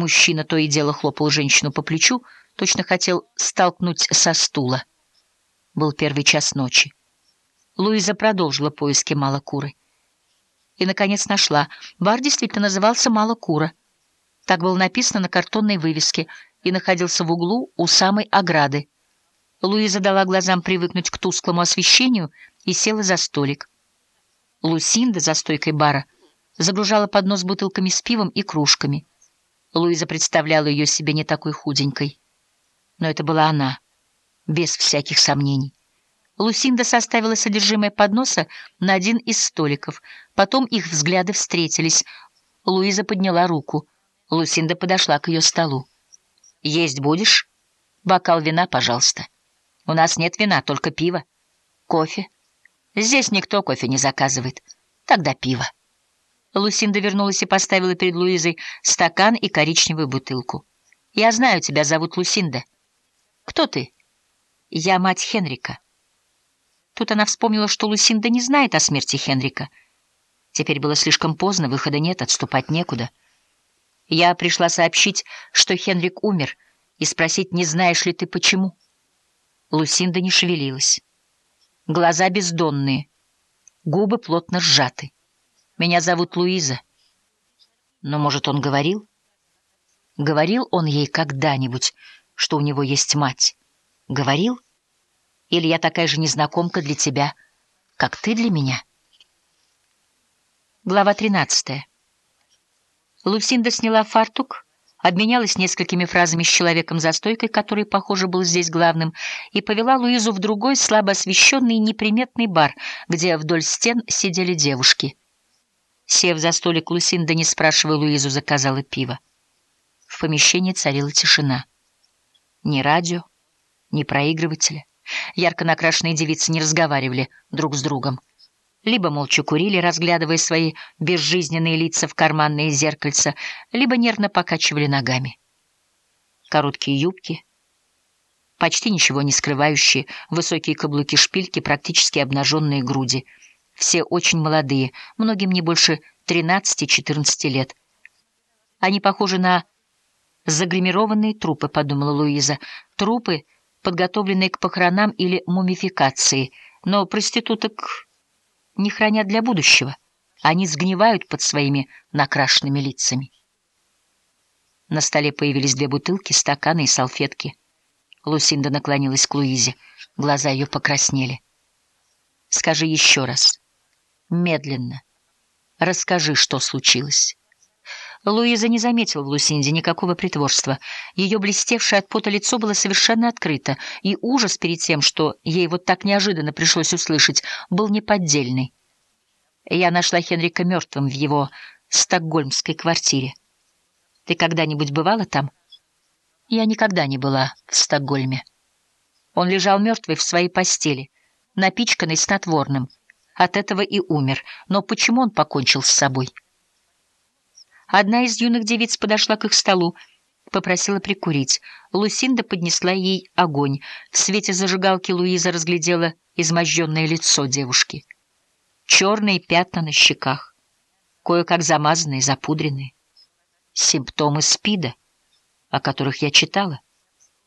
Мужчина то и дело хлопал женщину по плечу, точно хотел столкнуть со стула. Был первый час ночи. Луиза продолжила поиски Малокуры. И, наконец, нашла. Бар действительно назывался Малокура. Так было написано на картонной вывеске и находился в углу у самой ограды. Луиза дала глазам привыкнуть к тусклому освещению и села за столик. Лусинда за стойкой бара загружала поднос бутылками с пивом и кружками. Луиза представляла ее себе не такой худенькой. Но это была она, без всяких сомнений. Лусинда составила содержимое подноса на один из столиков. Потом их взгляды встретились. Луиза подняла руку. Лусинда подошла к ее столу. «Есть будешь? Бокал вина, пожалуйста. У нас нет вина, только пиво. Кофе? Здесь никто кофе не заказывает. Тогда пиво». Лусинда вернулась и поставила перед Луизой стакан и коричневую бутылку. «Я знаю, тебя зовут Лусинда. Кто ты?» «Я мать Хенрика». Тут она вспомнила, что Лусинда не знает о смерти Хенрика. Теперь было слишком поздно, выхода нет, отступать некуда. Я пришла сообщить, что Хенрик умер, и спросить, не знаешь ли ты почему. Лусинда не шевелилась. Глаза бездонные, губы плотно сжаты. Меня зовут Луиза. Но, может, он говорил? Говорил он ей когда-нибудь, что у него есть мать? Говорил? Или я такая же незнакомка для тебя, как ты для меня? Глава 13. Лусинда сняла фартук, обменялась несколькими фразами с человеком за стойкой, который, похоже, был здесь главным, и повела Луизу в другой слабо освещенный неприметный бар, где вдоль стен сидели девушки — Сев за столик, Лусинда, не спрашивая Луизу, заказала пиво. В помещении царила тишина. Ни радио, ни проигрывателя. Ярко накрашенные девицы не разговаривали друг с другом. Либо молча курили, разглядывая свои безжизненные лица в карманные зеркальца, либо нервно покачивали ногами. Короткие юбки, почти ничего не скрывающие, высокие каблуки-шпильки, практически обнаженные груди — все очень молодые, многим не больше 13-14 лет. Они похожи на загримированные трупы, подумала Луиза. Трупы, подготовленные к похоронам или мумификации. Но проституток не хранят для будущего. Они сгнивают под своими накрашенными лицами. На столе появились две бутылки, стаканы и салфетки. Лусинда наклонилась к Луизе. Глаза ее покраснели. «Скажи еще раз». Медленно. Расскажи, что случилось. Луиза не заметила в Лусинде никакого притворства. Ее блестевшее от пота лицо было совершенно открыто, и ужас перед тем, что ей вот так неожиданно пришлось услышать, был неподдельный. Я нашла Хенрика мертвым в его стокгольмской квартире. Ты когда-нибудь бывала там? Я никогда не была в Стокгольме. Он лежал мертвый в своей постели, напичканный снотворным от этого и умер. Но почему он покончил с собой? Одна из юных девиц подошла к их столу, попросила прикурить. Лусинда поднесла ей огонь. В свете зажигалки Луиза разглядела изможденное лицо девушки. Черные пятна на щеках, кое-как замазанные, запудренные. Симптомы СПИДа, о которых я читала.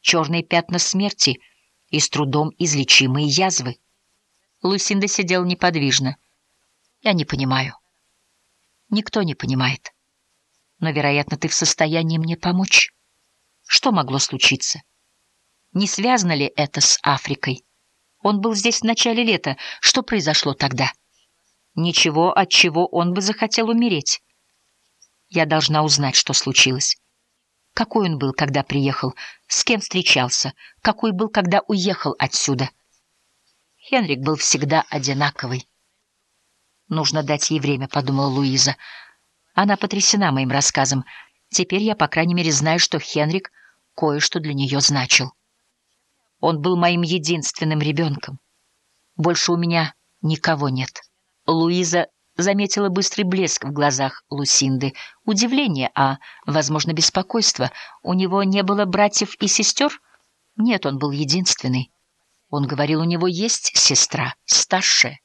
Черные пятна смерти и с трудом излечимые язвы. Лусинда сидела неподвижно. Я не понимаю. Никто не понимает. Но, вероятно, ты в состоянии мне помочь. Что могло случиться? Не связано ли это с Африкой? Он был здесь в начале лета. Что произошло тогда? Ничего, от чего он бы захотел умереть. Я должна узнать, что случилось. Какой он был, когда приехал? С кем встречался? Какой был, когда уехал отсюда? — Хенрик был всегда одинаковый. «Нужно дать ей время», — подумала Луиза. Она потрясена моим рассказом. Теперь я, по крайней мере, знаю, что Хенрик кое-что для нее значил. Он был моим единственным ребенком. Больше у меня никого нет. Луиза заметила быстрый блеск в глазах Лусинды. Удивление, а, возможно, беспокойство. У него не было братьев и сестер? Нет, он был единственный. Он говорил, у него есть сестра, старшая.